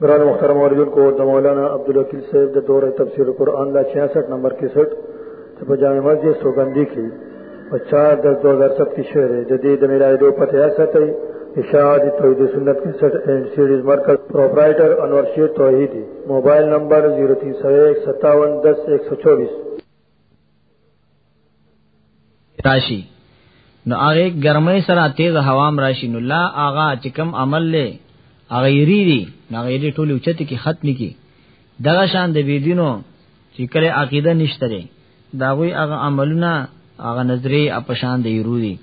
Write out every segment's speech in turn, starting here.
گران مخترم علیون کو دا مولانا عبدالوکیل صاحب دا دور تفسیر قرآن لا 66 نمبر کی سٹ چپ جامع مسجد سوگندی کی و چار دس دو ہزار سب کی شعر ہے جدید میرا دو پتہ ایسا تھی اشاعت توحید سنت کی سٹ اینڈ سیریز مرکز پروپرائٹر انور شیر توحیدی موبائل نمبر 03015710124 راشي نو هغه ګرمۍ سره تیز هوام راشي نو لا هغه چې کم عمل له هغه یری دی هغه یری ټول اوچته کې ختم کی دغه شان د بيدینو چې کله عقیده نشته لري دا غوي هغه عملونه هغه نظری اپشان دی یرو دی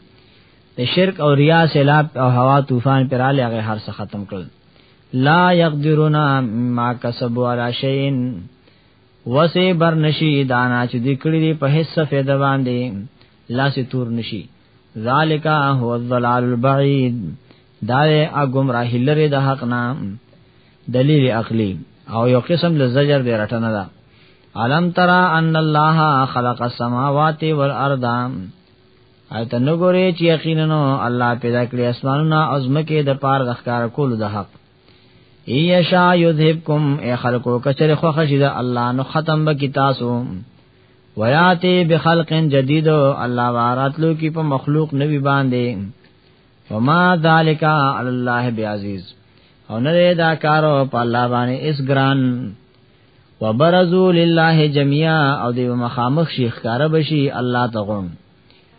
د شرک او ریا سیلاب او هوا طوفان پر اله هغه هر څه ختم کړل لا یقدرون ما کسبوا علی شیئن وسه بر نشي دانا چې د کړي دی په حصہ فیدا باندې لاس تور نشي ذالک هو الضلال البعید دا ا گمراه لري د حق نه دلیل عقلی او یو قسم له زجر دی رټنه ده علم ترى ان الله خلق السماوات والارض ایت نګوري چې یقینا الله پیدا کړی اسمانونه او زمکه د پار د ښکار کولو د حق ایشا یذهبکم ای خلقو کچره خو خشید الله نو ختم به کی تاسو ویاتی بخلق جدید الله واراتلو کی په مخلوق نوی باندې وما ذالک علی الله بعزیز او نه دا کارو په الله باندې اس ګران وبرزو لله جميعا او دی مخامخ شیخ کار بشي الله تغون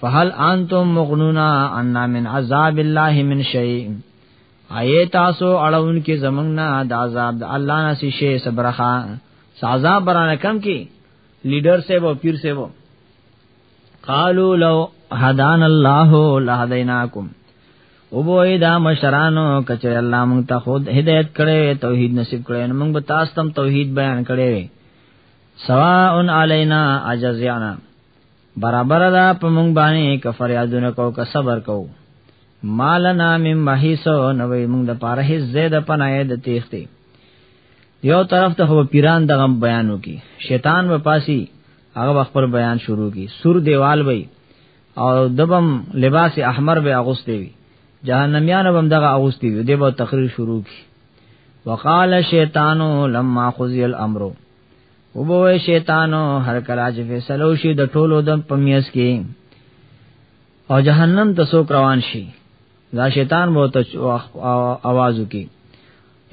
فهل انتم مغنون عنا من عذاب الله من شيء اي تاسو اړون کې زمنګ نه د عذاب د الله نه سي شي صبرخه سزا برانه کم کې لیډر سے وو پیر سے وو قالو لو هدان الله لهدیناکم او بوئی دا مشرانو کچر اللہ مونگ تا خود ہدایت کرے توحید نصیب کرے مونگ بتاستم توحید بیان کرے سواء علینا عجزیانا برابر ده په مونږ باندې که فریادونه کو که صبر کو مالنا مم محیسو نوې مونږ د پاره هیڅ زید پناه د تیختی یو طرف ته هو پیران دغه بیانو کی شیطان و پاسی هغه خپل بیان شروع کی سور دیوال وای او دبم لباس احمر به اغوستي وي جهنميان هم دغه اغوستي وي دبه تقریر شروع کی وقال شیطانو لما خذي الامر وبوي شیطانو هر کله چې فیصلو شي د ټولو د پمیس کې او جهنم ته سوک روان شي دا شیطان وو ته आवाज وکي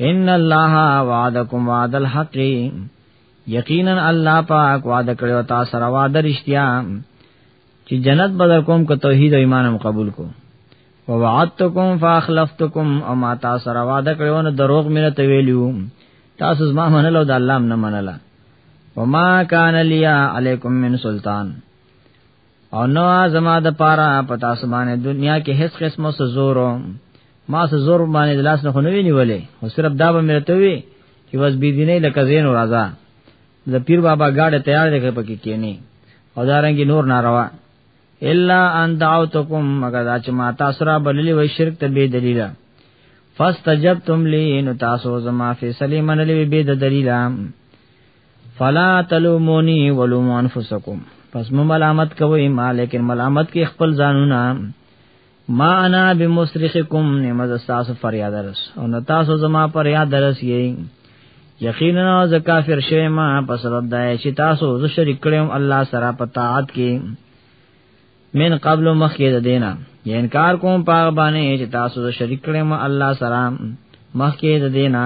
ان الله وعدکم وعد الحق یقینا الله پاک وعده کړو تاسو را وعده رښتیا چې جنت بدر کوم کو توحید او ایمان هم قبول کو ووعدتکم فاخلفتکم او ما تاسو را وعده کړو نو دروغ مینه ته ویلو تاسو زما منلو د الله نه منله وما کان لیا علیکم من سلطان او نو زما د پارا پتا سبانه دنیا کې هیڅ قسمه سزورو ما سزور باندې لاس نه خنوي نیولې او صرف دا به مرته وي چې بس بيدینه لکه زین راځه د پیر بابا گاډه تیار دی په کې کینی او دارنګي نور ناروا الا ان دعوتکم مگر دا چې ما تاسو را بللی وای شرک ته به دلیلا فاستجبتم لی نو تاسو زما فیصله منلې به د دلیلا فلا تلومونی ولوم انفسکم پس مو ملامت کوي ما لیکن ملامت کې خپل ځانونه ما انا بمصرخکم نماز تاسو فریاد درس او نه تاسو زما فریاد درس یې یقینا ز کافر شې ما په سبب دای چې تاسو ز شریک کړم الله سره په طاعت کې من قبل مخکې د دینا یا انکار کوم پاغ باندې چې تاسو ز شریک کړم الله سره مخکې د دینا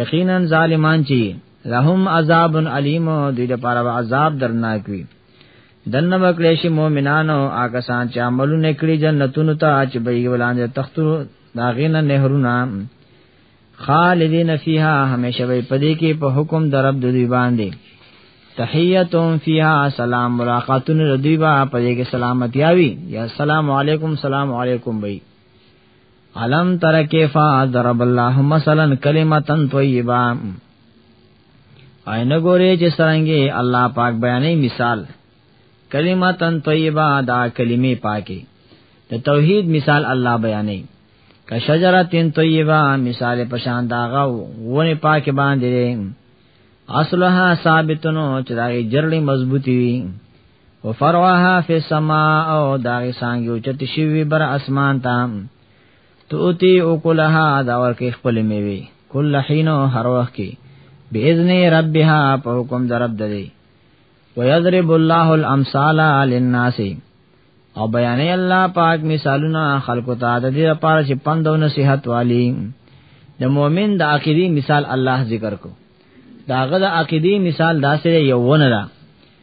یقینا ظالمان چی لهم عذاب علیم دوی لپاره عذاب درناک وي دنه وکړې شي مؤمنانو هغه سان چې عملونه کړی جنتونو ته چې به یې ولاندې تختو دا غینه نهرونه خالدین فیها همیشه به پدې کې په حکم درب د دوی باندې تحیتهم فیها سلام ملاقاتون ردیبا پدې کې سلامتی اوی یا سلام علیکم سلام علیکم بھائی علم تر کیفا ضرب الله مثلا کلمه طیبه اینه ګوري چې څنګه الله پاک بیانې مثال کلمه طیبه دا کلمې پاکي د توحید مثال الله بیانې که شجره تن طیبه مثال پشان داغه ونه پاک باندې اصلها ثابتنو چې دا جرړې مضبوطی وي وفرعها فی السماء او داغه سانګیو چت شوی بر اسمان ته توتی او کلها دا ورکه خپل میوي کل حین هر وخت کې باذن ربها په حکم در رب دې ويضرب الله الامثال للناس او بیانې الله پاک مثالونه خلقو ته د دې لپاره چې پندو نصيحت والی د مؤمن د عقيدي مثال الله ذکر کو داغه د عقيدي مثال داسې یو ونه ده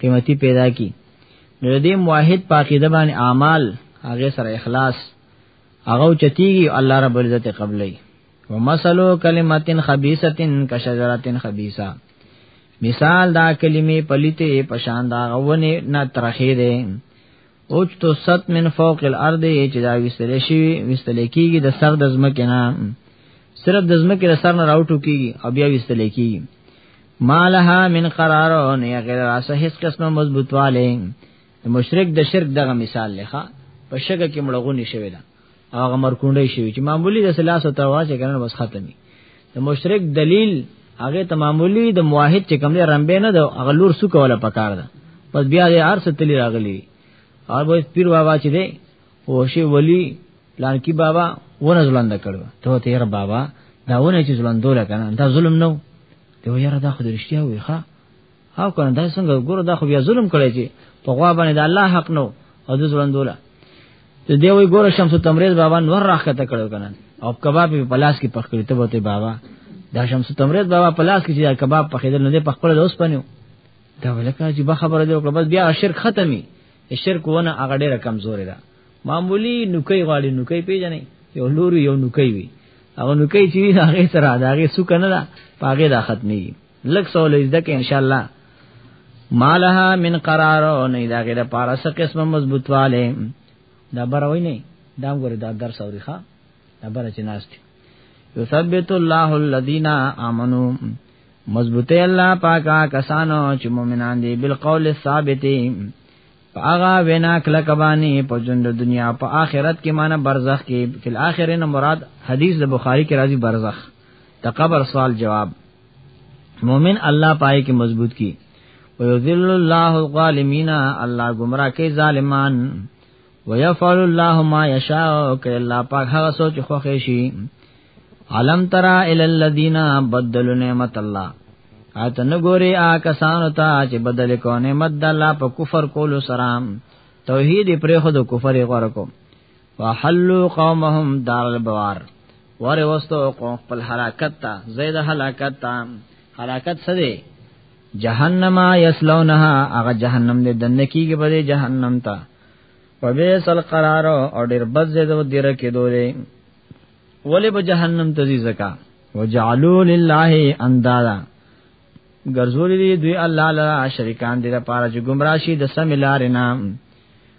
قیمتي پیدا کی نو دې موحد پاکیده باندې اعمال هغه سره اخلاص هغه چتیږي الله رب العزت قبلې ومثلو کلمتن خبيثتن کشجرتن خبيثه مثال دا کلمې پلیته پشان دا غونه نه ترخې ده اوچ تو ست من فوق الارض چې دا وستل شي وستل کیږي د سر د زمکه نه صرف د زمکه د سر نه راوټو کیږي او بیا وستل کیږي مالها من قرار نه غیر راسه هیڅ قسمه مضبوطواله مشرک د شرک دغه مثال لخوا په شګه کې مړغونی شوی ده هغه مرکونډې شوی چې معمولی د سلاسو ترواز کنه بس ختمي د مشرک دلیل هغه ته معمولی د موحد چې کوم دی رمبه نه د هغه لور سو کوله پکار ده پس بیا د ارث تلی راغلی او به پیر بابا چې دی او شی ولی پلان کی بابا ونه زلند کړو ته ته یې بابا دا ونه چې زلندول کنه دا ظلم نو ته یې را دا خو درشتیا وي ښا او کنه دا څنګه ګوره دا خو بیا ظلم کړی چې په غوا باندې د الله حق نو او د ځوندولا د دی وی ګوره شمس تمریز بابا نور راخته کړو کنه او کباب په پلاس کې پخ کړی ته وته بابا دا شمس تمریز بابا پلاس کې چې کباب پخېدل نو دې پخ کړل اوس پنیو دا ولکه چې به خبره دی او بس بیا شرک ختمي شرک ونه هغه ډیره کمزورې ده معمولی نوکي غاړي نوکي پیژنې یو لوري یو نوکي وي هغه نوکي چې هغه سره دا هغه سو کنه دا پاګه دا ختمي لک سوال زده کې ان شاء الله مالها من قرار او نه دا غیره پارا څه قسمه مضبوطواله دا بروي نه دا ګوره دا درس اوري ښا دا بر چې ناشت یثبت الله الذين امنوا مضبوطه الله پاکا کسانو چې مؤمنان دي بالقول الثابت پاغا وینا کله کبانی په ژوند دنیا په آخرت کې معنی برزخ کې فل اخرین مراد حدیث د بخاری کې راځي برزخ د قبر سوال جواب مومن الله پای کې مضبوط کی ويذل الله الظالمین الله گمراه کوي ظالمان ويفعل الله ما يشاء کوي الله پاک هغه سوچ خوښي شي علم ترى الى الذين بدلوا نعمت الله اته نګوري آ کسانو ته چې بدل کو نعمت د الله په کفر کولو سره توحید پر خود کفر غره کو وحلوا قومهم دار البوار وره وستو قوم خپل حرکت تا زید حلاکت تا حرکت څه دی جهنم یسلونها هغه جهنم دې دنه کیږي په دې جهنم تا وبئس القرار او ډیر بد زید و دیر کې دوی ولې په جهنم ته ځي زکا وجعلوا لله اندادا ګرځولې دوی الله لپاره شریکان دې لپاره چې گمراشي د سم لارې نام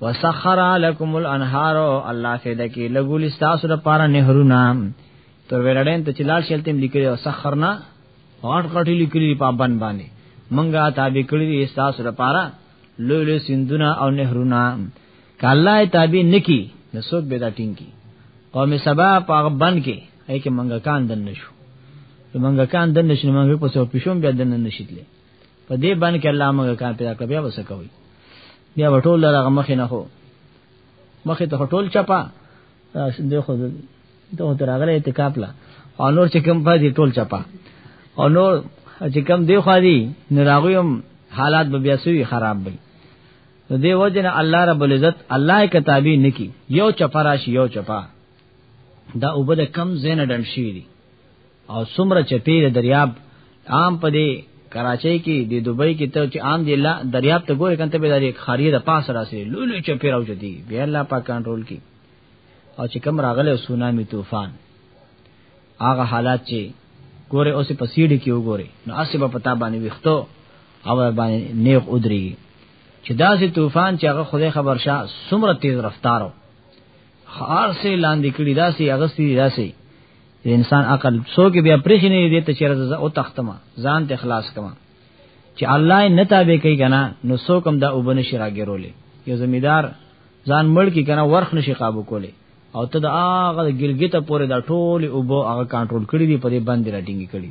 وسخر لكم الانهار الله فیدا کی لګول تاسو د پاره نهرونه تر ویلډین ته چلال شلتم لیکلی او سخرنا غټ غټی لیکلی په بن باندې منګه تابع کړی تاسو د پاره لوی لوی سندونه او نهرونه کله تابع نکی نو څوک به دا ټینګ کی قوم سبا په بن کې اې کې منګه کان دن نشو منګه کان دن نشو منګه په سو پښوم بیا دن نشیدلې په دې باندې کې الله موږ کار پیدا کړ بیا وسه کوي بیا وټول لرغه مخ نه هو مخ ته ټول چپا دې خو ته تر هغه اعتکاف لا او نور چې کوم پاتې ټول چپا او نور چې کوم دی خو دی نه راغویم حالات به بیا سوی خراب وي نو دی وجه نه الله رب العزت الله کتابی نکی یو چپا راشي یو چپا دا وبد کم زین ډن شي او سمره چپی د دریاب عام په دې کراچۍ کې د دوبۍ کې ته چې عام دی لا دریاب ته ګورې کنته به د خاریه د پاس راسي لولو چپی راوځي بیا الله پاک کنټرول کی او چې کم راغله سونامي طوفان هغه حالات چې ګوره اوس په سیډي کې وګوره نو اسې په پتا باندې وختو او باندې نیغ ودرېږي چې داسې طوفان چې هغه خدای خبر شه سمره تیز رفتارو خار سه لاندې کړي دا سي اغستی دا سي انسان عقل سو کې بیا پرخ نه دي ته چیرې او تختما ځان ته اخلاص کما چې الله نه تابع کوي کنه نو سو کم دا وبن شي راګرولې یو زمیدار ځان مړ کی کنه ورخ نشي قابو کولې او ته دا هغه ګلګته پورې دا ټول او بو هغه کنټرول کړی دی په دې باندې راټینګ کړی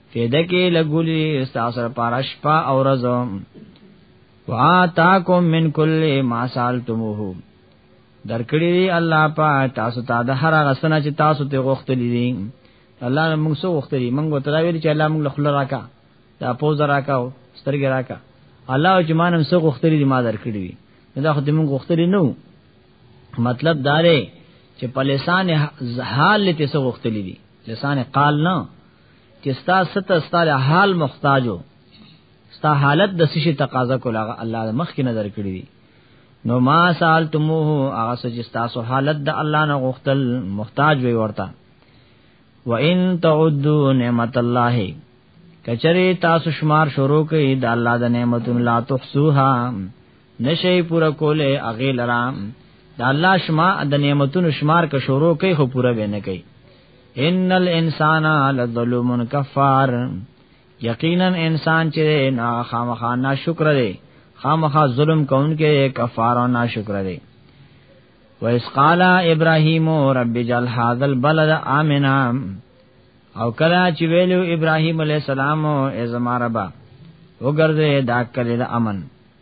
فیده کې لګولې استاسر پارا شپه او ورځ واتاکم من کل ما سالتموه درکړي دی الله پاک تاسو ته د هر هغه سنه چې تاسو ته غوښتلې دي الله موږ سو غوښتلې موږ وترا ویل چې الله موږ خپل راکا دا پوز راکا او سترګې راکا الله چې مانم سو غوښتلې دي ما درکړي دي دا خو دې موږ غوښتلې نو مطلب دا دی چې په لسان حال ته سو غوښتلې دي لسان قال نه چې ستا ست ستا حال محتاجو ستا حالت د سشي تقاضا کوله الله مخ کې نظر کړی دی نو ما سالتموه هغه چې تاسو حالت د الله نه غوښتل محتاج وي ورته و ان تعدوا نعمت الله کچری تاسو شمار شروع کړئ د الله د نعمتونو لا تحصوها نشي پورا کوله اغه لرام د الله شما د نعمتونو شمار که شروع کړئ خو پورا به نه کړئ ان الانسان لظلوم کفار یقینا انسان چې نا خامخا نا شکر دی خامخا ظلم کوونکې کفار او نا شکر دی وَإِذْ قَالَ إِبْرَاهِيمُ رَبِّ اجْعَلْ هَذَا الْبَلَدَ آمِنًا او کله چې ویلو ابراهیم علی السلام او زماربا وګرځي دا کلی د امن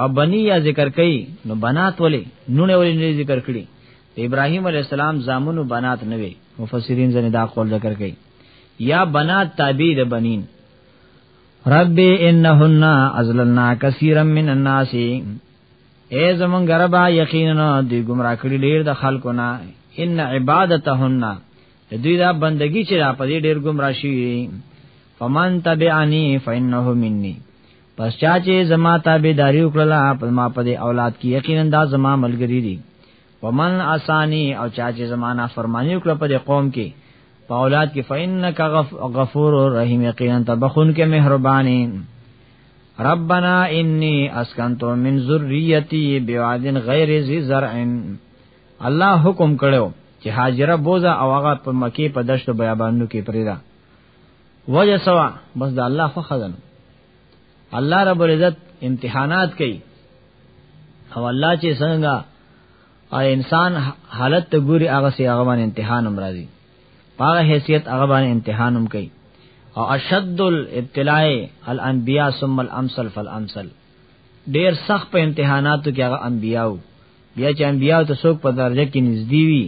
او بنی یا ذکر کړي نو بنات ولې نونه ولې نه ذکر کړي ابراهیم علی السلام زامنو بنات نه وي مفسرین زنه دا قول ذکر کړي یا بنات تابع د بنین رب انهن ازلنا کثیرا من الناس اے زمون غربا یقینا دی گمراه کړي ډیر د خلکو نه ان عبادتهن دوی دا بندگی چې را پدې ډیر گمراه شي فمن تبعنی فانه منی پس چا چې زما تابعداري وکړه په ما په دې اولاد کې یقینا دا زما ملګری دي ومن اسانی او چا چې زما نه فرمانی وکړه په دې قوم کې په اولاد کې فینک غفور رحیم یقینا تبخون کې مهرباني ربنا انی اسکنت من ذریتی بواد غیر ذی زرع الله حکم کړو چې هاجره بوزا او هغه په مکی په دشت بیابانو کې پریدا وجه سوا بس د الله خو خزن الله رب العزت امتحانات کوي او الله چې څنګه او انسان حالت ته ګوري هغه سي هغه باندې امتحان هم راځي هغه حیثیت هغه باندې امتحان هم کوي او اشد الابتلاء الانبیاء ثم الامثل فالامثل ډیر سخت په امتحاناتو کې هغه انبیاو بیا چې انبیاء ته څوک په درجه کې نږدې وي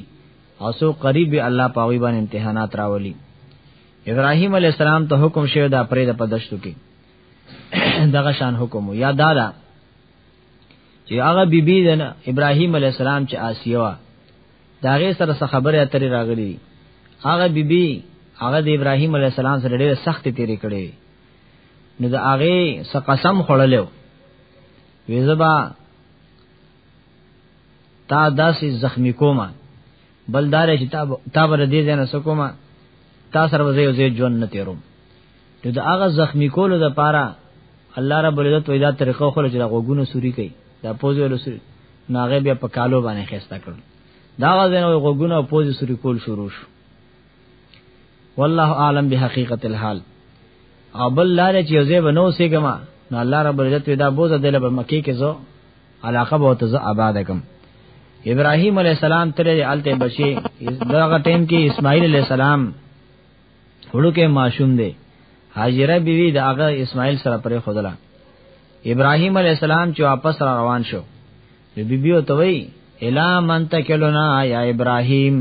او څوک قریب وي الله په وی باندې امتحانات راولي ابراهیم علی السلام ته حکم شوی دا پرې د پدشتو کې دغه شان حکم یا دادا چې هغه بیبي د ابراهیم علی السلام چې آسیه وا داغه سره څه خبره اترې راغلي هغه بیبي هغه د ابراهیم علی السلام سره ډېره سخت تیرې کړې نو د هغه څه قسم خړلې وې زبا تا داسې زخمی کوما بل دار چې تا تا بر دې ځنه سکوما تا سره وځي او زه ژوند نه تیروم نو دا هغه زخمی کولو د پاره الله رب العزت وېدا طریقه خو چې دا غوګونو سوري کوي دا پوز ویلو سوري ناغه بیا په کالو باندې خسته کړ دا غزنه غوګونو پوز سوري کول شروع شو والله اعلم بحقیقت الحال او بل لار چې یوځای بنو سیګما نو الله رب العزت دا بوزه دله په مکی کې زو علاقه به ته آباد کم ابراهیم علی السلام تر الته بچي دغه ټیم کې اسماعیل علی السلام وړوکه ماشوم دی هاجره بیوی دا هغه اسماعیل سره پرې خدلا ابراهیم علی السلام چې واپس را روان شو بیبیو ته وی الا من تکلنا یا ابراهیم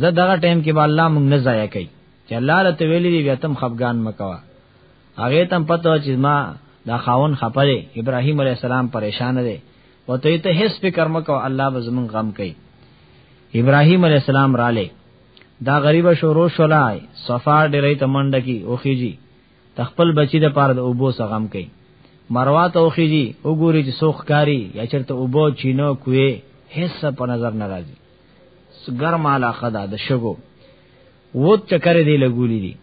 زه دغه ټیم کې به الله مونږ نه ضایع کوي چې الله له ته ویلې دی بیا تم خفګان مکوا هغه تم پته چې ما دا خاون خپره ابراهیم علی السلام پریشان دی او ته ته هیڅ فکر مکو الله به زمون غم کوي ابراهیم علی السلام رااله دا غریب شورو شولای صفا ډیرې تمنډ کی اوخیږي تخپل بچی د پاره د اوبو سره غم کوي مروا ته اوخیږي وګوري چې سوخ کاری یا چرته اوبو چینو کوي هیڅ په نظر ناراضي ګرم علاقه ده د شګو ووت چکر دی لګولی دی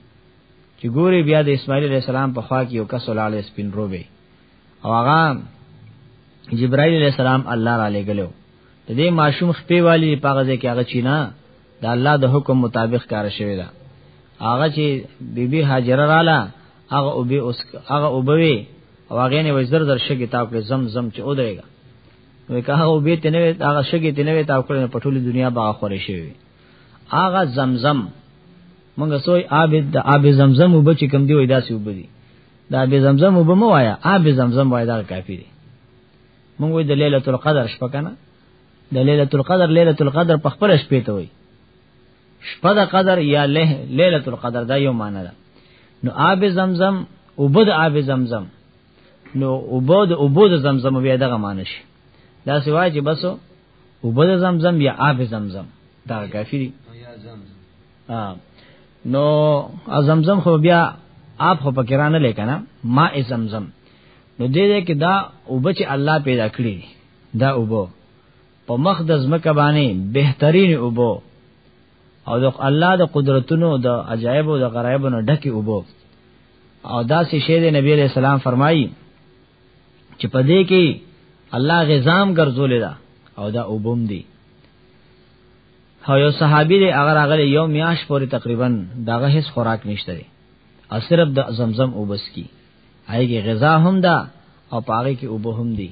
چې ګوري بیا د اسماعیل علی السلام په خوا کې یو کس ولاړ سپین روبه او هغه جبرائیل علی السلام الله را لګلو د دې ماشوم خپې والی په غزه کې هغه چینا د الله د حکم مطابق کار شوی دا هغه چې بیبي هاجره رااله هغه او به اوس هغه او به او هغه نه وزر در شګی تا په زم زم چې او درېګا نو که هغه به تنه هغه شګې تنه تا کړنه په ټوله دنیا باغ خورې شي هغه زمزم مونږ سوې آب د آب زمزم وب چې کم دی وای داسې وب دي دا آب زمزم وب مو وایا آب زمزم وای دا کافی دی مونږ وې د ليله القدر شپه کنه د ليله القدر ليله القدر په خپل شپې ته وای شپه د قدر یا له ليله القدر دا یو معنی ده نو آب زمزم وب د آب زمزم نو اوبو د اوبو د زمزم بیا دغه معنی شي دا سوای چې بس اوبو د زمزم یا آب زمزم دا کافی دی نو زمزم خو بیا آب خو پکې را نه لیکنه ما زمزم نو دې دې کې دا اوبه چې الله پیدا کړی دا اوبو په مخ د زمکه باندې بهترین اوبو او د الله د قدرتونو د عجایب او د غرایبونو ډکه اوبو او دا سه شه د نبی علیہ السلام فرمایي چې په دې کې الله غزام ګرځولې ده او دا وبوم دی هو یو صحابي دی اگر هغه یو میاش پورې تقریبا داغه هیڅ خوراک نشته دی او صرف د زمزم وبس کی هغه غذا هم ده او پاره کې وبو هم دی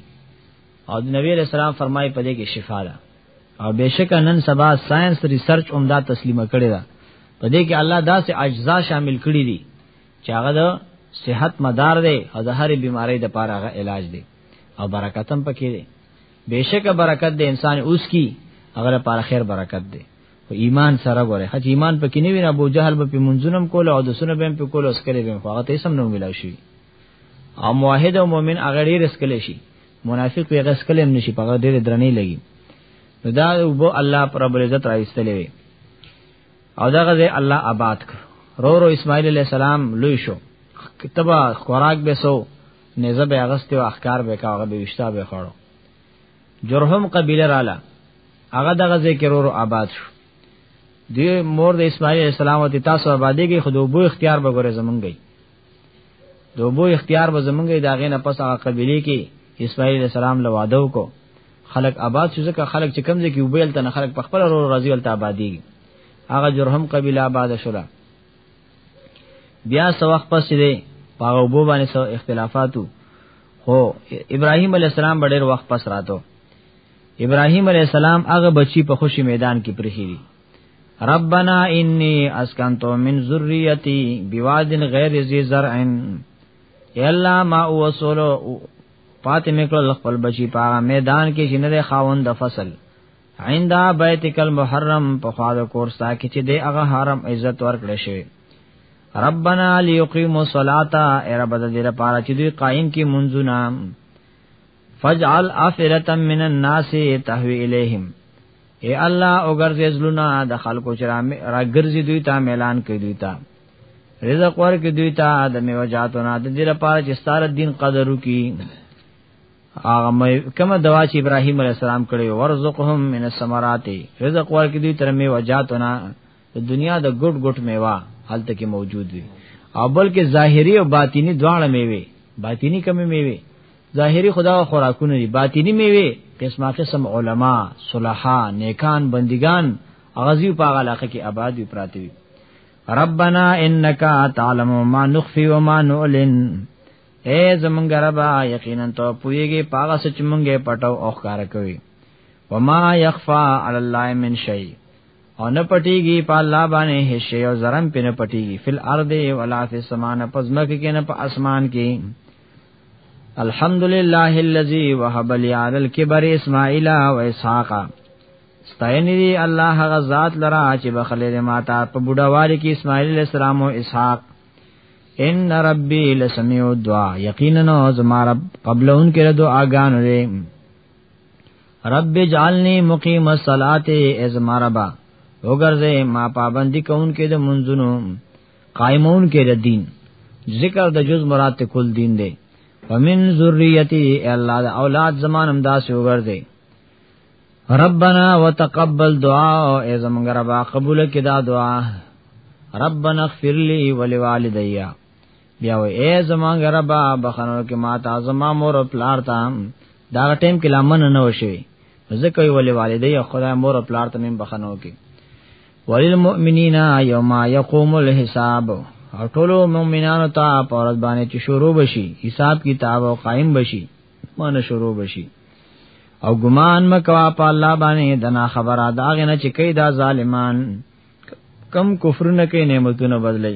او د نبی علیہ السلام فرمایي په دې کې شفا ده او بشک نن سبا ساينس ریسرچ هم دا تسلیمه کړی دا په دې کې الله داسې اجزا شامل کړی دي چې هغه د صحت مدار دی او د هرې بیماری د پاره هغه علاج دی او برکت هم پکې دی بشک برکت د انسان اوس کی هغه لپاره خیر برکت دی او ایمان سره غره حج ایمان پکې نه وینا ابو جهل به په منځونم کول او د سونه به په کول اوس کړي به هغه ته سم نه ملاوي شي او موحد او مؤمن هغه ډیر اسکل شي منافق وی غس کلم نشي په ډېر درنې لګي نو دا وبو الله پر رب عزت راځتلې وي او دا غزه الله آباد کړ رو رو اسماعیل علیہ السلام لوی شو کتبه خوراک به سو نزه به اغست او احکار به کاغه به وشتا به خړو جرهم قبیله رااله هغه دغه ذکر ورو آباد شو دی مور د اسماعیل السلام او تاسو آبادی کې خودوبو اختیار به ګوره زمونږی د وبو اختیار به زمونږه دا غینه پس هغه قبیله کې اسماعیل علیہ السلام له واده وکړو خلق آباد شو ځکه خلق چې کمزې کې وبېل تن خلق په خپل ورو راضي ولته آبادی هغه جرهم قبیله آباد شولا بیا سو وخت پس دې پاغه وبو باندې سو اختلافاتو خو ابراهیم علیہ السلام ډېر وخت پس راتو ابراهیم علیہ السلام هغه بچی په خوشی میدان کې پرخیری ربنا انی اسکنتو من ذریتی بواد غیر ذی زرع یلا ما وصلو پات میکل خپل بچی پاغه میدان کې شنه خاوند د فصل عند بیتک المحرم په خوا د کورستا کې چې د هغه حرم عزت ورکړې شوی ربنا ليقيموا الصلاه اے رب د دې لپاره چې دوی قائم کی منځونه فجعل افرتا من الناس تهوی الیهم اے الله او ګرځې زلونه د خلکو چې را ګرځي دوی ته اعلان کوي دوی ته رزق ورکې دوی ته د میوه جاتو نه د دې لپاره چې ستاره دین قدر وکي هغه مې کومه دوا چې ابراهیم علی السلام کړې ورزقهم من الثمرات رزق ورکې دوی تر میوه جاتو نه د دنیا د ګډ ګډ میوه حالت کې موجود وي او بلکې ظاهری او باطینی دواړه میوه باطینی کمی میوه ظاهری خدا او خوراکونه دي باطینی میوه قسمه قسم علما صلحا نیکان بندگان اغازی په هغه علاقه کې آباد وي پراته وي ربنا انك تعلم ما نخفي وما نعلن اے زمونږ ربا یقینا ته پویږي پاغه سچ مونږه پټو او ښکار کوي وما يخفى على الله من شيء او نه پټیږي په الله باندې هیڅ او زرم په نه پټیږي فل ارض ولا فی السماء پزمک کې نه په اسمان کې الحمدلله الذی وهب لي على الكبر اسماعیل و اسحاق ستاین دی الله هغه ذات لرا چې بخلې ما ته په بډاوالي کې اسماعیل علیہ السلام او اسحاق ان ربی لسمیع الدعاء یقینا زما رب قبل ان کې دعاګانو رب جعلنی مقیم الصلاة از مربا وګرځه ما پابندی کون کې د منځونو قائمون کې د دین ذکر د جز مراد ته کل دین دی ومن ذریتی الله د اولاد زمانم داسې وګرځه ربنا وتقبل دعا ای زمونږ رب قبول کړه دعا ربنا اغفر لي ولوالديّ بیا وې اے زمان غربا بخنو کې ما تا زما مور او پلار تا دا ټیم کې لامن نه وشوي ځکه یو ولې والدې او خدای مور او پلار ته مې بخنو کې وللمؤمنین یوم یقوم الحساب او ټول مؤمنانو ته پرد باندې چې شروع بشي حساب کتاب او قائم بشي مانه شروع بشي او ګمان مکوا په الله باندې دنا خبره داغه نه چې کیدا ظالمان کم کفر نه کوي نعمتونه بدلی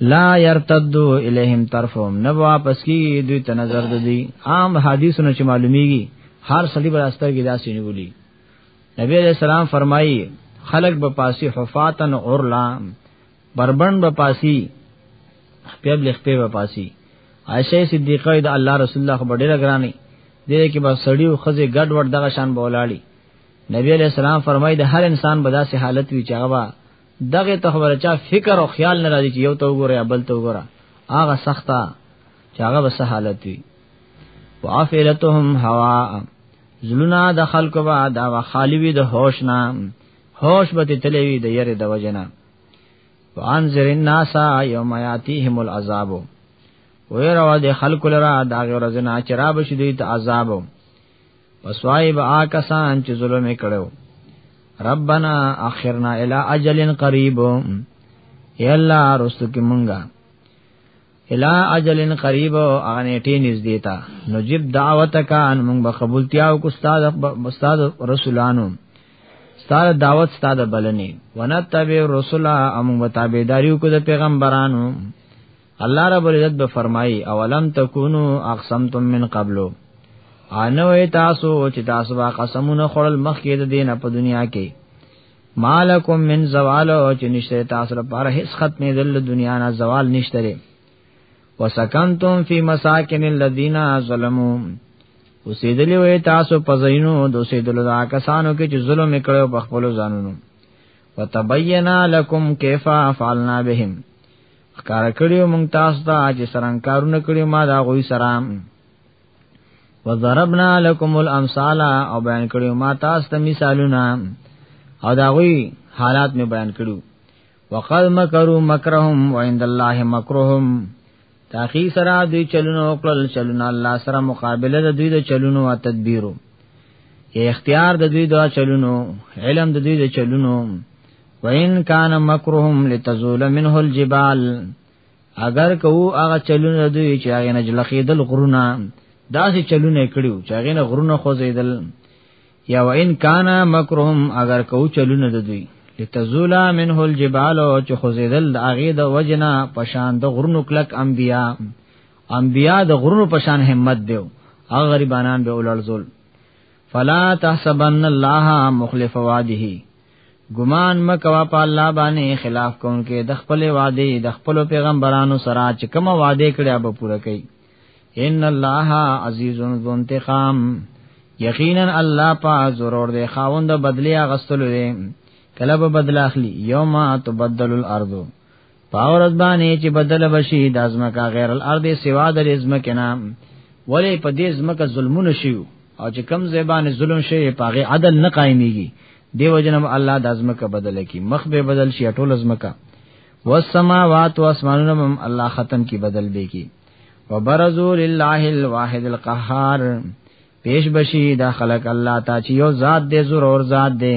لا يرتدو اليهم طرفهم نه واپس کی دوی ته نظر دوی عام حدیثونه چې معلومیږي هر سړي بر استر کې داسې نیولي نبی علیہ السلام فرمایي خلق به پاسی حفاتن عرلا بربند به پاسی پیب لخ پیب پاسی عائشہ صدیقہ د الله رسول الله خبر ډیره ګرانی دې کې به سړی او خزه ګډ وډ دغه شان بولاړي نبی علیہ السلام فرمایي د هر انسان بداسه حالت وی چاغه دغه ته خبره چا فکر او خیال نه راځي چې یو ته وګوره یا بل ته وګوره هغه سخته چې هغه به حالت وي وافلتهم هوا زلونا د خلکو با دا خالی وي د هوش نه هوش به تللی وي د یری د وجنا وانذر الناس یوم یاتیهم العذاب ویروا د خلکو لرا دا غیر زنا چرابه شدی ته عذاب وسوایب آکسان چې ظلم کړو ربنا اخرنا الى اجل قریب ای الله رستو کې مونږه الى اجل قریب اغه ټی نږدې تا نجيب دعوتک ان مونږ به قبول تیاو کو استاد استاد رسولانو استاد دعوت استاد بلنی ونتبع رسولا امو تابعداریو کو د پیغمبرانو الله رب العزت به فرمایي اولم تکونو اقسمتم من قبلو انو تاسو چې تاسو با قسمونه خړل مخ کې د دینه په دنیا کې مالکم من زوال او چې نشته تاسو لپاره هیڅ ختمې دل دنیا نه زوال نشته وسکنتم فی مساکن الذین ظلموا اوسېدلې وې تاسو په زینو د اوسېدلو دا کسانو کې چې ظلم وکړو په خپل ځانونو وتبینا لکم کیف فعلنا بهم ښکار کړیو مونږ تاسو ته چې سرنګ کارونه کړیو ما دا غوي سره وضربنا لكم الامثال او بیان کړیو ما تاسو ته مثالونه او دا غوي حالات می بیان کړیو وقد مکروا مکرهم وعند الله مکرهم تاخی سره دوی چلونو وکړل چلونو الله سره مقابله د دوی د چلونو او تدبیرو اختیار د دوی د چلونو علم د دوی د چلونو وَإِن كَانَ مَكْرُهُمْ لِتَزُولَ مِنْهُ الْجِبَالُ اگر کو هغه چلونه دوی چې هغه نه جلخیدل غرونه داسې چلونه کړیو چې هغه نه غرونه خوځیدل یا وان کان مکرهم اگر کو چلونه د دوی لتزولا منه الجبال او چې خوځیدل د هغه د وجنا پشان د غرونو کلک انبیا انبیا د غرونو پشان همت دیو هغه غریبانان به ولړزول فلا تحسبن الله مخلف وعده ګمان مکوا په الله باندې خلاف کوونکې د خپل وعده د خپل پیغمبرانو سره چې کوم وعده کړی به پوره کړي ان الله عزیز ذو انتقام یقینا الله پاک ضرور دی خاوند بدلی غستلو دی کله به بدل اخلي یوم تبدل الارض پاورز باندې چې بدل بشي د ازمکا غیر الارض سوا د ازمکه نام ولی په دې ازمکه ظلمونه شیو او چې کم زبانه ظلم شي پاغه عدل نه قائميږي دیو جنم الله د ازمکه بدل کی مخ به بدل شي ټول ازمکه والسماوات واسمانونم الله ختم کی بدل به کی وبرزو لله الواحد القهار پیش بشی دا خلق الله تا چې یو ذات دې زور اور ذات دې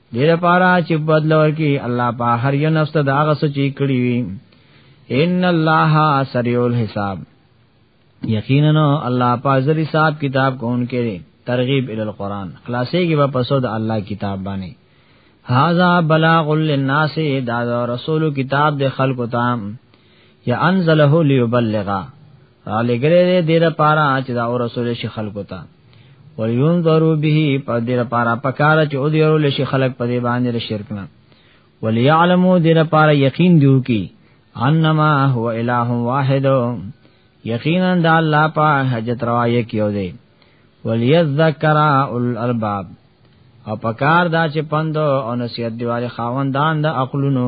دې لپاره چې بدل ورکړي الله په هر یو نفس ته دا غس چې کړی وي ان الله سریع الحساب یقینا الله پازر حساب کتاب کون کې ترغیب ال القران خلاصې کې په پسو د الله کتاب باندې هاذا بلاغ للناس دا رسول کتاب د خلق تام یا انزله لیبلغا را لګره دې دې لپاره چې دا رسول شي خلکو ته ولینذرو به په دې لپاره پکاره چې او دې ورول شي خلک په دې باندې له شرک نه وليعلمو دې لپاره یقین دیو کی انما هو اله واحد یقینا د الله په حجت روا یې کیو دې وليذکر اول الباب او پکار دا چې پندو او نصیحت دیواله خاوندان د عقلونو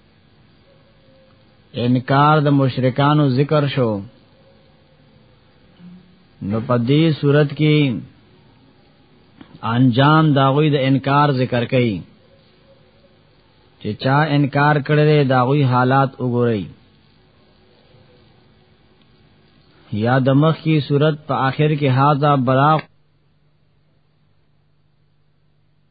انکار د مشرکانو ذکر شو نو په دې صورت کې انجام داغوی د انکار ذکر کړي چې چا انکار کړي داغوی حالات وګورئ یا د مخ کی صورت په آخر کې هاذا بلاغ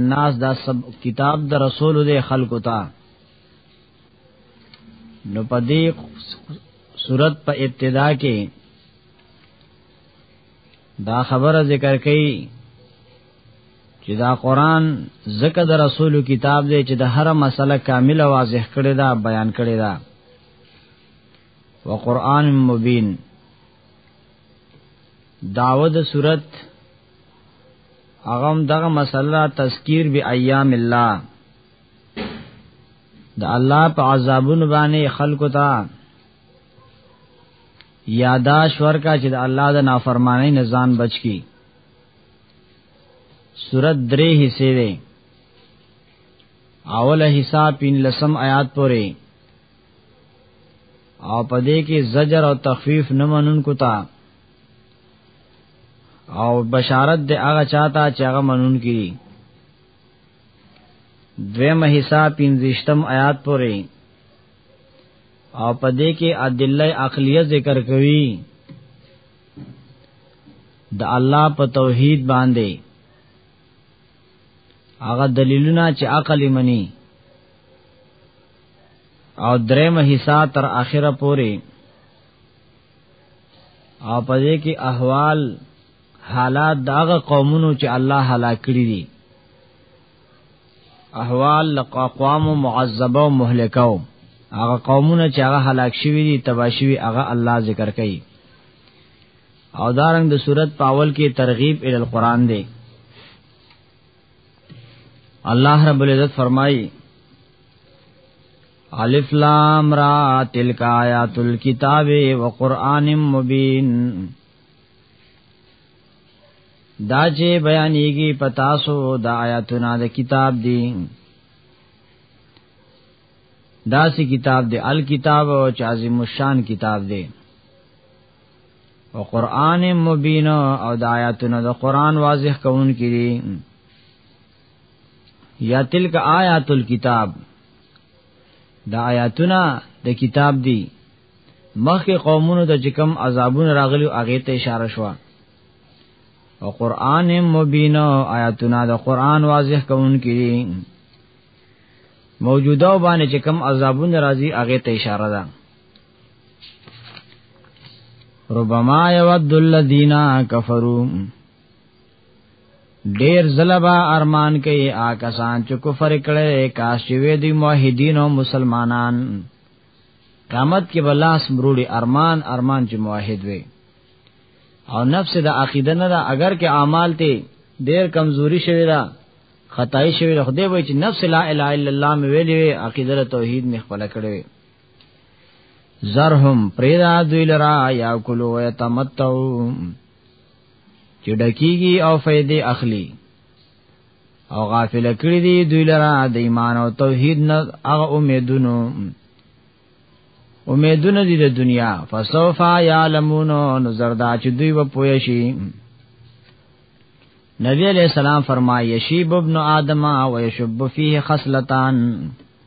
الناس دا سب کتاب د رسول د خلقو ته نو په دې صورت په ابتدا کې دا خبره ذکر کړي چې دا قران زکه د رسول کتاب دی چې د هر مسله کامل واضح کړي دا بیان کړي دا وقران مبین داود صورت اغم دغه مسله تذکیر بی ایام الله د الله په عذابونو باندې خلکو ته یاداش ورکا چې د الله د نافرمانی نه ځان بچ کی سورت درې حصے ده اوله حصہ پین لسم آیات پورې او پدې کې زجر او تخفیف نه منونکو ته او بشارت د هغه چاته چې هغه منون کړي دویمه حصہ پنځشتم آیات پورې او پدې کې ادله عقلیه ذکر کوي د الله په توحید باندې هغه دلیلونه چې عقل منی او درېمه حصہ تر اخره پوري او په دې کې احوال حالات داغه قومونو چې الله هلاک کړی دي احوال لقوام معذبه او مهلکه هغه قومونه چې هغه هلاک شوی دي تبا شوی هغه الله ذکر کوي او دارنګ د صورت پاول کې ترغیب ال القرآن دی الله رب العزت فرمایي الف لام را تلک آیات الكتاب و قرآن مبین دا چې بیانېږي پتاسو د آیاتونو د کتاب دی دا سی کتاب دی الکتاب او عظیم الشان کتاب دی او قران مبین او د آیاتونو د قران واضح کون کړي یا تلک آیات الكتاب دا آیاتونه د کتاب دی مخکې قومونو ته چې کوم عذابونه راغلي هغه ته اشاره شو او قران مبین آیاتونه د قران واضح کون کړي موجوده باندې چې کوم عذابونه راځي هغه ته اشاره ده ربما یود الذین کفروا ډیر زلبا ارمان کوي آکسان چې کفر کړي کاش چې وې دي موحدین او مسلمانان قامت کې بلاس مروړي ارمان ارمان چې موحد وي او نفس د عقیده نه دا اگر کې اعمال ته ډیر کمزوري شوی دا خدای شوی خدای وای چې نفس لا اله الا الله مې ویلې عقیده توحید مې خپل کړې زرهم پریدا دوی لرا یا کلو و یتمتعو چې ډکیږي او فائدې اخلي او غافل کړی دی دوی لرا د ایمان او توحید نه هغه امیدونو امیدونه دي د دنیا فسوفا یعلمون نو زردا چې دوی و پوي شي نبی علیہ السلام فرمایي شیب ابن آدم او یشب فیه خصلتان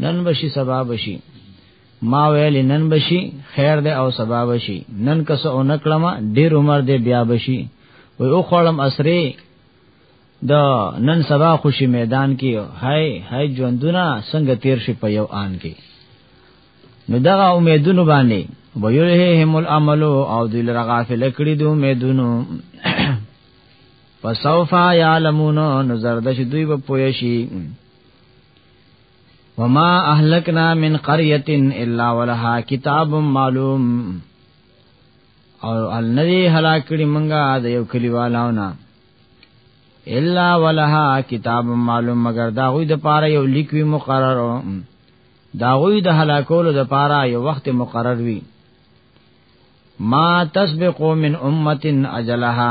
نن بشي سبا بشي ما ویل نن بشي خیر ده او سبا بشي نن کس او نکړم ډیر عمر دې بیا بشي و او خړم اسره د نن سبا خوشي میدان کې هاي هاي ژوندونه څنګه تیر شي په یو آن کې نو دغه امیدونو باندې ویلهم العمل او دل رغافل کړي دو امیدونو فسوف یعلمون نظر د دوی په پوي شي وما اهلکنا من قريه الا ولها کتاب معلوم او النبي هلاک کړي مونږه د یو کلیوالو نه الا ولها کتاب معلوم مگر دا غوی د پاره یو لیک وی مقرر دا غوی د هلاکولو د پاره یو وخت مقرر وی ما تسبقو من امه اجلها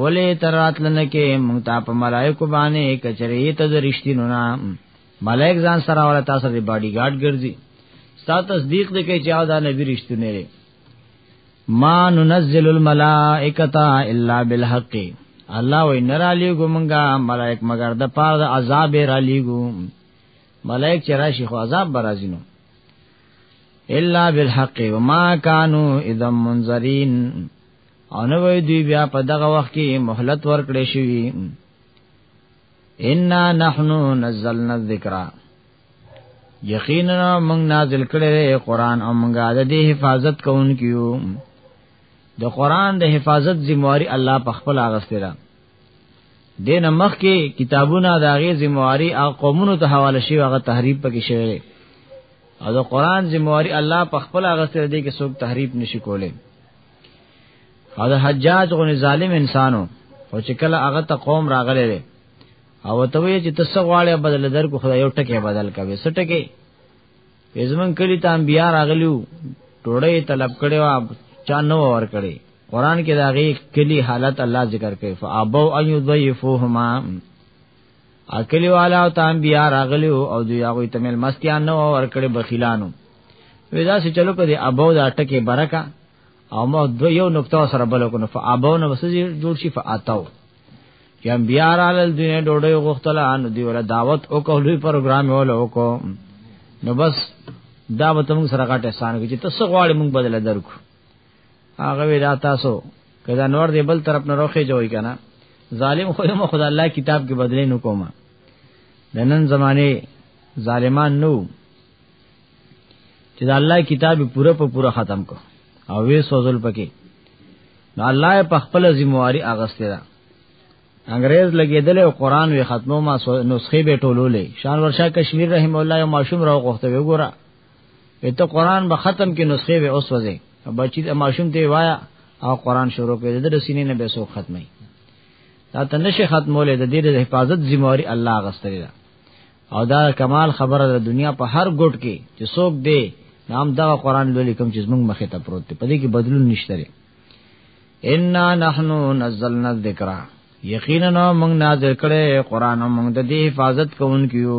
ولی ترات لنکه مونږ ته په ملائکه باندې کچری ته د رښتینو نه ملائک ځان سره ولا تاسو دی باډی ګارد ګرځي ستا تصدیق دی کې چې دا نبی رښتونه لري ما ننزل الملائکه الا بالحق الله وی نرا لیګو مونږه ملائک مگر د پاره د عذاب را لیګو ملائک چې راشي خو عذاب برازینو الا بالحق وما كانوا اذا منذرين او نو دوی بیا په دغه وخت کې مهلت ورکړې شوی ان نحنو نزلنا الذکر یقینا موږ نازل کړی قرآن او موږ د دې حفاظت کوونکیو د قرآن د حفاظت ذمہواری الله په خپل اغسته ده دین مخ کې کتابونه د هغه ذمہواری او قومونو ته حواله شي هغه تحریف پکې شوی او د قرآن ذمہواری الله په خپل اغسته ده کې څوک تحریف نشي کولای او د حجاج غو ظالم انسانو او چې کله هغه ته قوم راغلی دی او ته وی چې تاسو غواړی بدل در کو خدای یو ټکی بدل کوي سټکی پېزمن کلی ته انبیا راغلیو ټوړې طلب کړي وا چا نو ور کړي قران کې دا غي کلی حالت الله ذکر کوي فابو ايو ضيفوهما اکلی والا او تام بیا راغلی او دوی هغه ته مل مستیان نو ورکړي بخیلانو ودا چې چلو په دې ابو دا ټکه برکا او مو دو یو نقطه سره بل کو نو فابو نو بس جوړ شي فاتاو یا بیا رالل دوی ډوډۍ غوښتل ان دوی ولا دعوت او کولوی پروګرام ول او کو نو بس دا به تم سره غټه سان کې چې تاسو غواړي موږ بدل درکو هغه ویلا تاسو کدا نور دی بل طرف نه روخه جوړی کنه ظالم خو یې مخ الله کتاب کې بدلې نو کومه د نن زمانه ظالمان نو چې د الله کتاب پوره په پوره ختم کو او وې سوزل پکې نو الله په خپل ذمہواری اغسته ده انګريز لګیدل او قران وی ختمو ما نسخه به ټولولې شان ورشا کشمیر رحم الله یو ماشوم راو غوښته وګوره ته قران به ختم کې نسخه به اوس وځي بچی د ماشوم ته وایا او قران شروع کړي د سینې نه به سو ختمي دا ته نشه ختمولې د دې د حفاظت ذمہواری الله غستری ده او دا کمال خبره د دنیا په هر ګټ کې چې څوک دی نام دا قران لولي کوم چې موږ مخه ته پروت دی په دې کې بدلون نشته لري ان نحنو نزلنا الذکر یقینا موږ نازل کړي قران موږ د دې حفاظت کوونکیو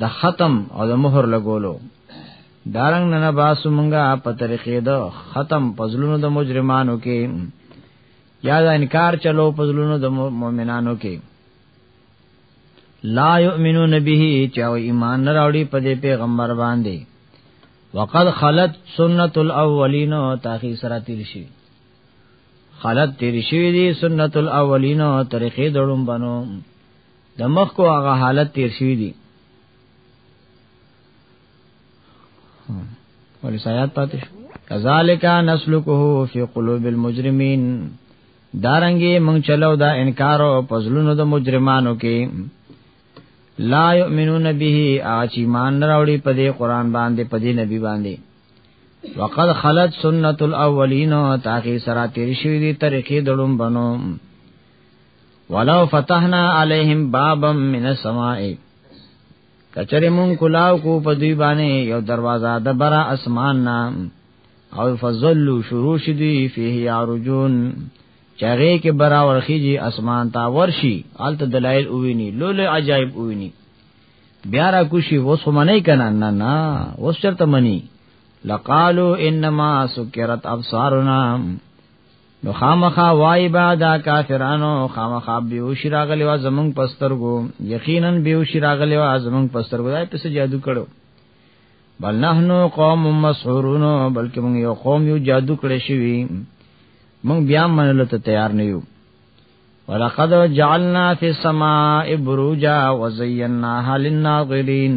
د ختم او د مہر لګولو دارنګ نه باس مونږه په طریقې د ختم پزلونو د مجرمانو کې یا د انکار چلو پزلونو د مؤمنانو کې لا یؤمنون به چې او ایمان نه راوړي په دې پیغمبر باندې وقد خلت سنت الاولین او تاخی سره تیر شي خلت تیر شي دي سنت الاولین او طریقې دړم بنو د مخ کو هغه حالت تیر شوی دی ولې سایات پاتې شو کذالک نسلکه فی قلوب المجرمین دارنګي مونږ چلو دا انکار او پزلونو د مجرمانو کې لا یؤمنون به اچ ایمان راوړي په دې قران باندې په دې نبی باندې وقد خلت سنت الاولین تاکي سرا تیر شوی دي طریقې دړم بنو ولو فتحنا علیہم بابا من السماء کچره مون کلاو کو په دوی باندې یو دروازه د برا اسمان نام او فزلوا شروع شدی فيه یارجون چغه کې برا ورخیږي اسمان تا ورشي الت دلایل اوویني لول عجایب اوویني بیا را کوشي وس منه کنا نه نه وس چرته منی لقالو انما سکرت ابصارنا نو خامخا وای با دا کافرانو خامخا بیوشی راغلی وا زمون پسترګو یقینا بیوشی راغلی وا زمون پسترګو دای پس جادو کړو بل نحنو قوم مسحورون بلکې موږ یو قوم یو جادو کړی شوی موږ بیا منلو ته تیار نه یو ولقد جعلنا فی السماء بروجا وزیناها للناظرین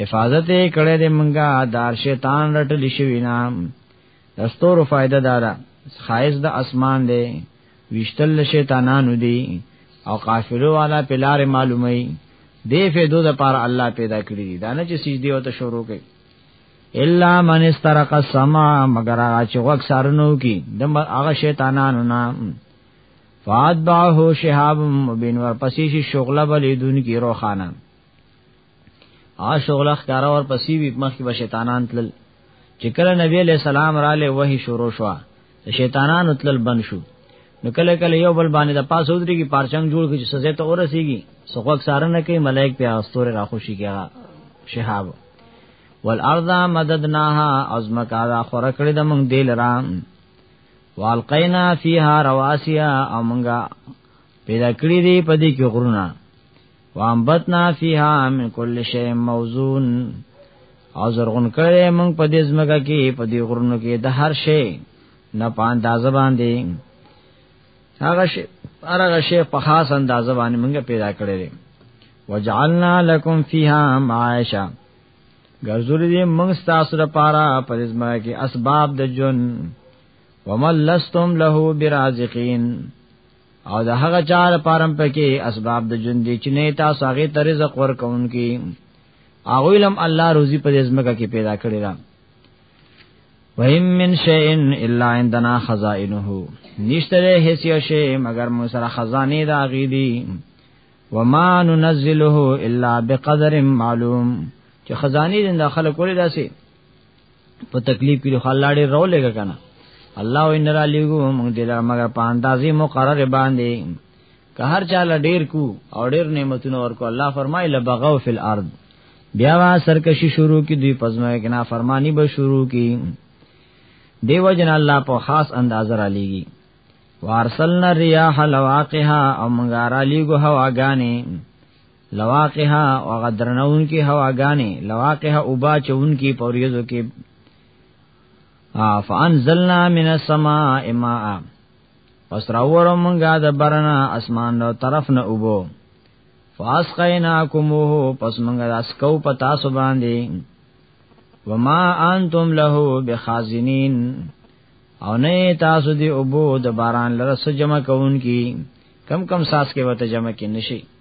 حفاظت کړه دې مونږه دار شیطان رټل شوی نام دستور فائدہ دارا خایز د دا اسمان دې وشتل شیطانانو دې او قافلو والا پلار معلومي دې فیدو د پار الله پیدا کړی دي دا نه چې سجدي او ته شروع کړي الا من استرق السما مگر هغه چې وک سارنو کی د هغه شیطانانو نام فاد باهو شهاب مبین ورپسې شي شغله بلیدون کی روخانه آ شغله ښکارا ور پسې وی مخ کې شیطانان تلل چې کله نبی له سلام را له وਹੀ شروع شو شیطانان تلل بند شو نو کله کله یو بل باندې د پاسو درې کې پارچنګ جوړ کې سزا ته ورسیږي سخوک سارنه کې ملائک په استور را خوشي کیږي شهاب والارض مددناها عظم کا دا خور کړی د مونږ دل را والقینا فیها رواسیا او مونږه پیدا کړی دی په دې کې غرونه وانبتنا فیها من کل شیء موزون او زرغون کړي موږ په دې زمګه کې په دې غرونو کې د هر شی نه پاندازه باندې هغه شی هغه شی په خاص اندازه باندې موږ پیدا کړی دی وجعلنا لكم فيها معاشا ګرځولې دې موږ تاسو لپاره په دې زمګه کې اسباب د جون وملستم له برازقین او د هغه چا لپاره پکې اسباب د ژوند دي چې نه تاسو هغه ته رزق ورکوونکي هغه لم الله روزي په دې ځمکه کې پیدا کړی را وَإِن مِّن شَيْءٍ إِلَّا عِندَنَا خَزَائِنُهُ نشته له هیڅ یو شی مگر مو سره خزانه دا غی دي وما ننزله الا بقدر معلوم چې خزانه د خلکو لري داسي په تکلیف کې خو الله دې رو لګا کنه الله و ان را لګو موږ دې لار مگر په اندازې مقرره باندې که هر چا ډیر کو او ډیر نعمتونه ورکو الله فرمایي لبغوا فی الارض بیا وا سرکشي شروع کی دوی پزما کې نه فرمانی به شروع کی دیو جن الله په خاص انداز را لېږي وارسلنا الرياح لواقها او مونږه را لېږو هواګانې لواقها او غدرنون کې هواګانې لواقها او با چون کې پوریزو کې فانزلنا من السماء ماء پس راورو مونږه د برنا اسمان نو طرف نه وبو فاسقیناکموه پس مونږه داس کو پتا سو باندې وما انتم له بخازنین او نه تاسو دی وبو د باران لره سجمه کوونکی کم کم ساس کې وته جمع کې نشي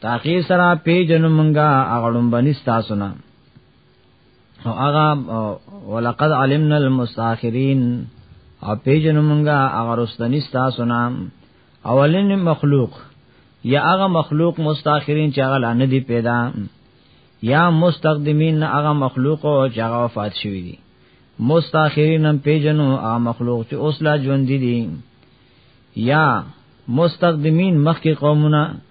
تاکي سره پیجن مونږه اغړم بني تاسو نه او هغه ولقد علمنا المستاخرين او پیجن مونږه هغه رستنی تاسو نه اولین مخلوق یا هغه مخلوق مستاخرین چې هغه لانه دی پیدا یا مستقدمین هغه مخلوق او چې هغه وفات شوی دی مستاخرین هم پیجنو هغه مخلوق چې اوس لا ژوند دي یا مستقدمین مخکې قومونه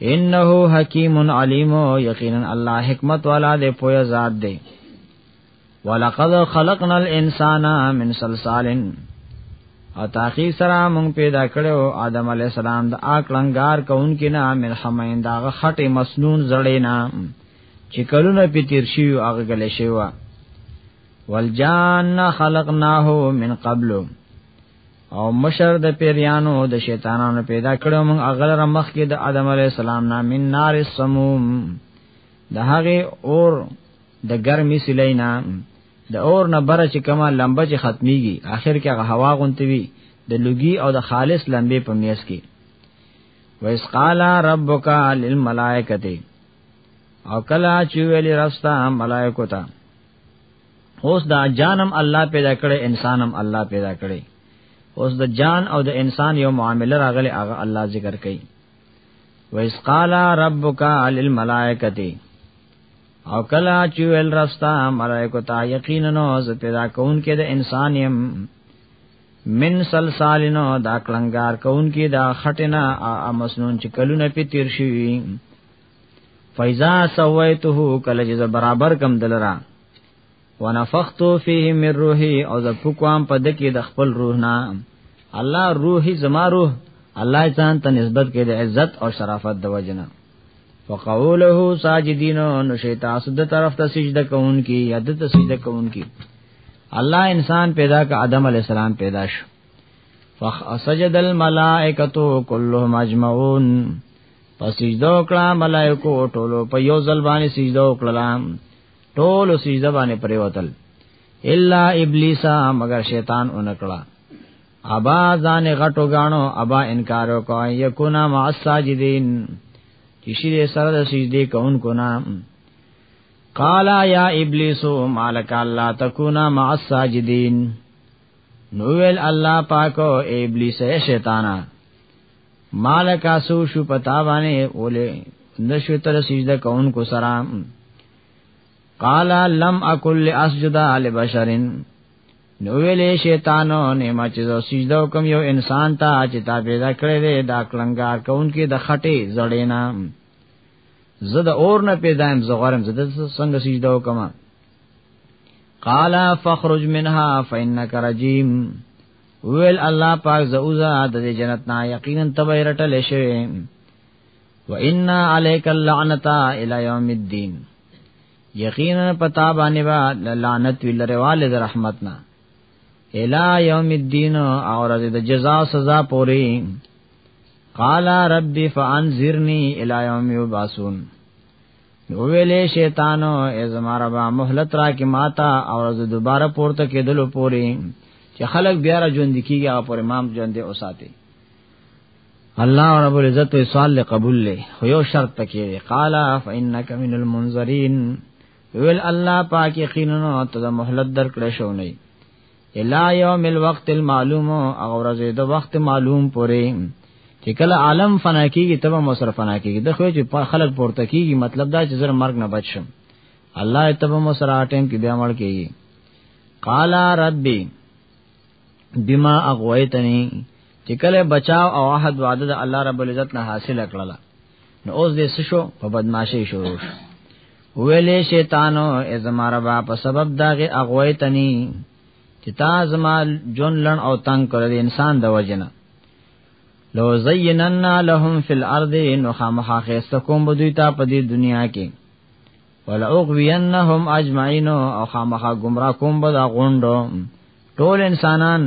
انه حکیم علیم یقینا الله حکمت والا دی پویا ذات دی ولقد خلقنا الانسان من صلصال او تاخیر سره مونږ پیدا کړو آدم علی السلام د آکلنګار کونکي نه من حمین داغه خټه مسنون زړې نه چې کلونه په تیر شي او هغه غلې شي وا والجان خلقناه من قبل او مشر د پیریانو د شیطانانو پیدا کړو موږ اغل رمخ کې د آدم علی السلام نه من نار السموم د هغه اور د ګرمي سلینا د اور نه بره چې کما لمبه چې ختميږي آخر کې هغه هوا غونتوي د لوګي او د خالص لمبه په میاس کې ویس قال ربک للملائکه او کلا چې ویلي رستا ملائکه ته اوس دا جانم الله پیدا کړي انسانم الله پیدا کړي اوس د جان او د انسان یو معامله راغلی هغه الله ذکر کوي وَإِذْ قَالَ رَبُّكَ لِلْمَلَائِكَةِ او کلا چې ول رستا ملائکه ته یقینا نو ز پیدا کون کې د انسان يم من سلسالینو دا کلنګار کون کې دا خټنا ا مسنون چې کلونه پی تیر شي فیزا سویته کله چې برابر کم دلرا ونفخت فيه من روحي او ز پکوام په دکی د خپل روح نه الله روحي زما روح الله ځان ته نسبت کې د عزت او شرافت د وجنه فقوله ساجدين نو شیطان سد طرف ته سجده کوون کی ید ته سجده کوون کی الله انسان پیدا ک آدم علی السلام پیدا شو فسجد الملائکه كلهم اجمعون پس سجده وکړه ملائکو ټولو په یو ځل باندې سجده وکړه ټولو سجده باندې پریوتل الا ابلیس مگر شیطان اونکړه ابا ځان غټو غاڼو ابا انکار وکړ یکونا مع الساجدین چې شری سره د سجده کوونکو نه قالا یا ابلیس مالک الله تکونا مع الساجدین نو ویل الله پاکو ابلیس شیطانا مالک اسو شو پتا باندې اوله نشو تر سجده کون کو سلام قال لم اكل لاسجد لبشر نو ویلې شیطانو نیمه چې سجده کوم یو انسان ته چې تا پیدا کړې دې دا کلنګار کون کې د خټې زړینا زه د اور نه پیدایم زه غرم زه د څنګه سجده وکم قال فخرج منها فانك رجيم ویل الله پاک زوزا د جنت نا یقینا تبه رټل شي و ان علیک اللعنتا الی یوم الدین یقینا پتا باندې با لعنت ویل رواله د رحمتنا الی یوم الدین او رز د جزاء سزا پوری قال ربی فانذرنی الی یوم یبعثون ویلې شیطانو ازما ربا مهلت را کې ماتا او زه دوباره پورته کېدلو پوري چې خلک بیا را ژوند کیږي او پر امام ژوند اوساتي الله رب العزت په سوال له قبول له خو یو شرط پکې دی قال فانک من المنذرین ویل الله پاک یقینا ته مهلت درکړې شو نه الا یوم الوقت المعلوم او ورځې د وخت معلوم پورې چې کله عالم فنا کیږي تبه مو سره فنا کیږي د خو چې خلق پورته کیږي مطلب دا چې زر مرګ نه بچ شم الله تبه مو سره ټیم کې بیا مړ کیږي قال ربي بما اغويتني چې کله بچاو او عهد وعده د الله رب العزت نه حاصل کړل نو اوس دې سشو په بدمعشي شروع شو ویلې شیطانو ازما ربا په سبب داغه اغوي تني چې تا زما جون لړ او تنگ کړل انسان د وجنه لو زیننا لهم فی الارض نو خامخا خسته کوم بدوی تا په دې دنیا کې ولا اغوینهم اجمعین او خامخا گمراه کوم بدا غوندو ټول انسانان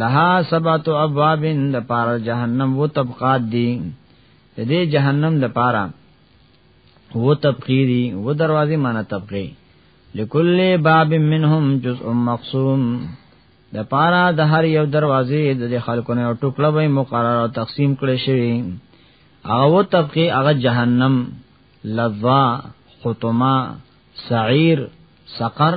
لها سبات ابواب د پار جهنم و طبقات دي د دې جهنم د پاره و طبقې دي و دروازې معنی طبقې لکل باب منهم جزء مقسوم د پارا د هر یو دروازې د خلکو نه ټوکړه به مقرره او تقسیم کړي شي هغه طبقه هغه جهنم لظا خطما سعیر سقر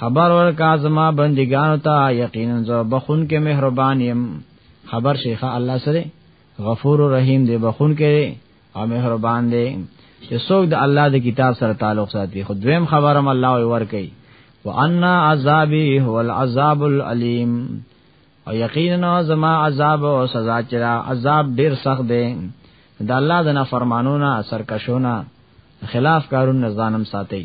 خبر ورکا زما بندگانو ته یقینا زه بخون کې مهربان يم خبر شیخه الله سره غفور رحیم دی بخون کې او مهربان دی چې څوک د الله د کتاب سره تعلق ساتي خو دویم خبرم الله ور کوي وان عذابی هو العذاب الالم او یقینا زما عذاب او سزا چې عذاب ډیر سخت دی د الله د نافرمانونو سرکشونه خلاف کارونه ځانم ساتي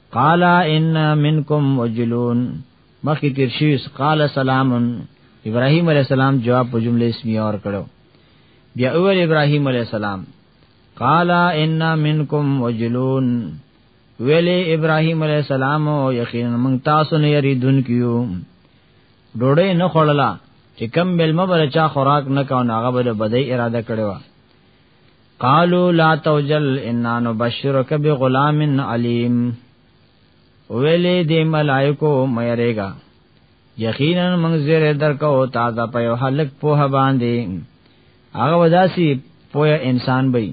قال ان منکم وجلون مخکې تیر شوی قال سلام ابراهيم عليه السلام جواب په جمله اسمي اور کړو بیا اول ابراهيم عليه السلام قال ان منکم وجلون ویلې ابراهيم عليه السلام او یقینا موږ تاسو نه یریدون کیو ډوډۍ نه خړلا چې کم ملمه بل چا خوراک نه کاو ناغه بل بدی اراده کړو قالو لا توجل انا نبشرک بغلام علیم ویلې دې ملائکو مې رېګا یقینا موږ زیره درکو تا دا په یو حلق په باندې هغه وداسي پویا انسان بې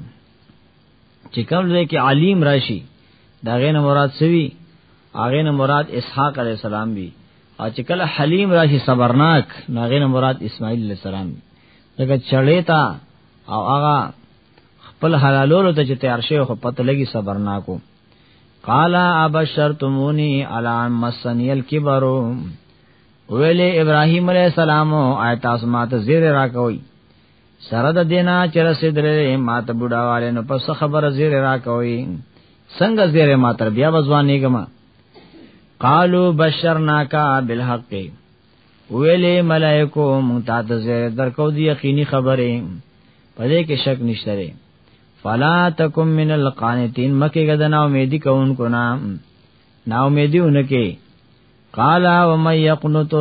چې کوم ځای کې علیم راشي دا غینه مراد سوي هغه نه مراد اسحاق علی السلام وی او چې کله حلیم راشي صبرناک نو هغه نه مراد اسماعیل علی السلام وی دغه چړې تا او هغه خپل حلالولو ته چې تیار شوی خو پته لګي صبر ناکو قال ابشرتمونی علی مسنی الکبر ویلې ابراهیم علی السلام او تاسو ماته زیر راکوي سره د دینا چر سیدلې ماته بډاواله نو پس خبر زیر راکوي څنګه زیر ما تر بیا وځوانېګما قالو بشرناکا بالحق ویلې ملائکو مونږ ته د زیر درکو دی یقیني خبره پدې کې شک نشته لري فلا تکم من القانتین مکه غدنا امیدی کوونکو نا نا امیدیونه کې قال ومن يقنط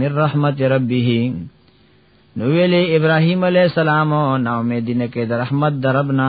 من رحمت ربه نو ویلې ابراهیم علی السلام نا امیدینه کې د رحمت دربنا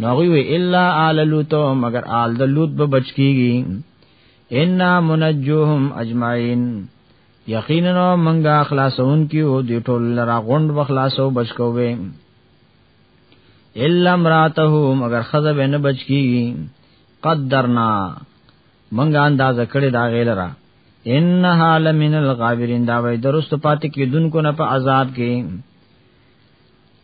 نو غوی وی الا آل لوط مگر آل د لوط به بچ کیږي ان منجوهم اجمعین یقینا منګه خلاصون کیو دی ټول لرا غوند بخلاصو بچ کووي الا امراته مگر خزه به نه بچ کیږي قدرنا منګه انداز کړی دا غیلرا انها لمن الغابرین دا وای درست پات کی دن کو نه په عذاب کې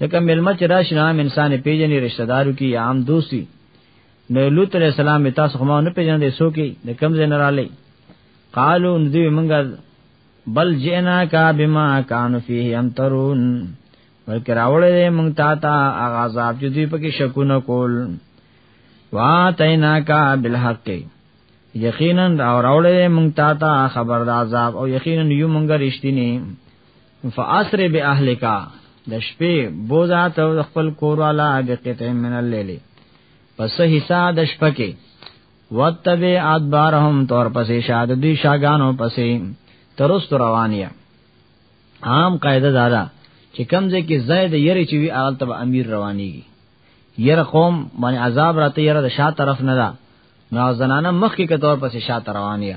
لکه ملما چې راشي نه عام انسان پیژنې رشتہ دارو کې عام دوستي نو لوط علیہ السلام تاسو خو ما نه پیژنې سو کې د کم زین را لې قالو ندی منګه بل جئنا کا بما کان فيه امترون ورکه راوړې مونږ تا تا هغه عذاب چې دوی پکې شکونه کول وا تینا کا بالحق یقینا راوړې مونږ تا تا خبر د عذاب او یقینا یو مونږ رښتینی فاسر به اهلکا د شپې بوزا ته خپل کور والا هغه کته من الليل پس حصہ د شپه کې وتبع ادبارهم تور پسې شاد دوی شاګانو پسې ترست روانیا عام قاعده دارا چې کمزې کې زید یری چې وی اغل تب امیر روانيږي یره قوم باندې عذاب راته یره د شا طرف نه دا نو زنانه مخ کې کتور پسې شا روانیا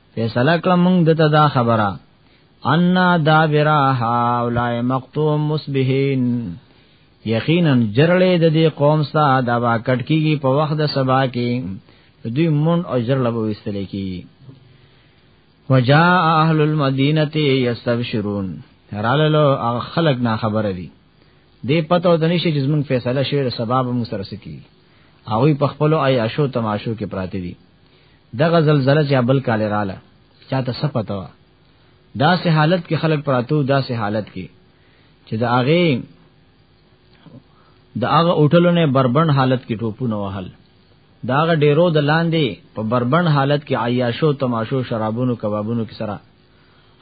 فیصله کړم موږ دته دا خبره ان دابرا هؤلاء مقتوم مصبحين یقینا جرړې د دې قوم ستا دا با کټ کیږي په وخت د سبا کې دوی مون او جرړه به وستل کیږي وجاء اهل المدینه یستبشرون راللو هغه خلق نا خبره دي دې پته او دنيشي چې زمونږ فیصله شوه سبب مو سره سکی هغه په خپل عیاشو تماشو کې پراته دي دغه زلزلہ چې بل کال رااله چاته سپته وا دا سه حالت کې خلک پراتو دا سه حالت کې چې دا هغه دا هغه اوټلو نه بربند حالت کې ټوپونه وهل دا هغه ډیرو د لاندې په بربند حالت کې عیاشو تماشو شرابونو کبابونو کې سره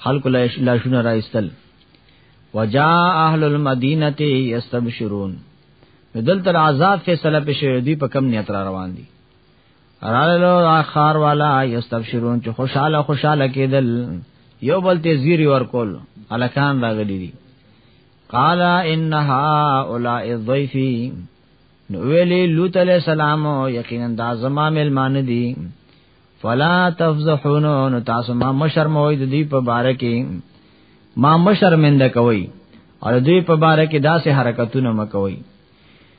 خلق لاشونه راستل وجاء اهل المدینه یستبشرون دلته عذاب فیصله پښې دی په کم نیت را روان دي رالو اخر والا یستبشرون چې خوشاله خوشاله کېدل یو بل ته زیری ورکول الکان راغلی دي قال انها اولئ الضيفي نو ویلی لوط علیہ السلام یقینا دا زما ملمان دي فلا تفزحون نو تاسو ما مشرموي د دې په باره کې ما مشرمنده کوي او دوی په باره کې داسې حرکتونه مکوي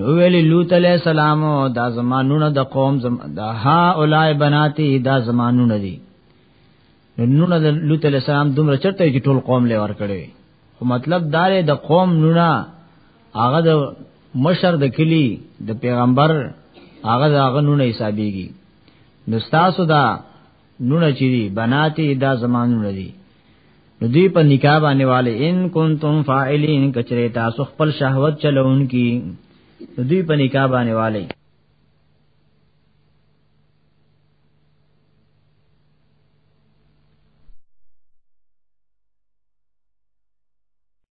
نو ویلی لوط علیہ السلام دا زمانونه د قوم زم دا ها اولای بناتی دا زمانونه دي نو نونه د لوط علیہ السلام دومره چرته چې ټول قوم له ور کړی خو مطلب دا دی د قوم نونه هغه د مشر د کلی د پیغمبر هغه د هغه نونه حسابيږي نو تاسو دا نونه چي دي بناتي دا زمانونه دي نو دوی په نکاح باندې والے ان کنتم فاعلین کچره تاسو خپل شهوت چلون کی نو دوی په نکاح باندې والے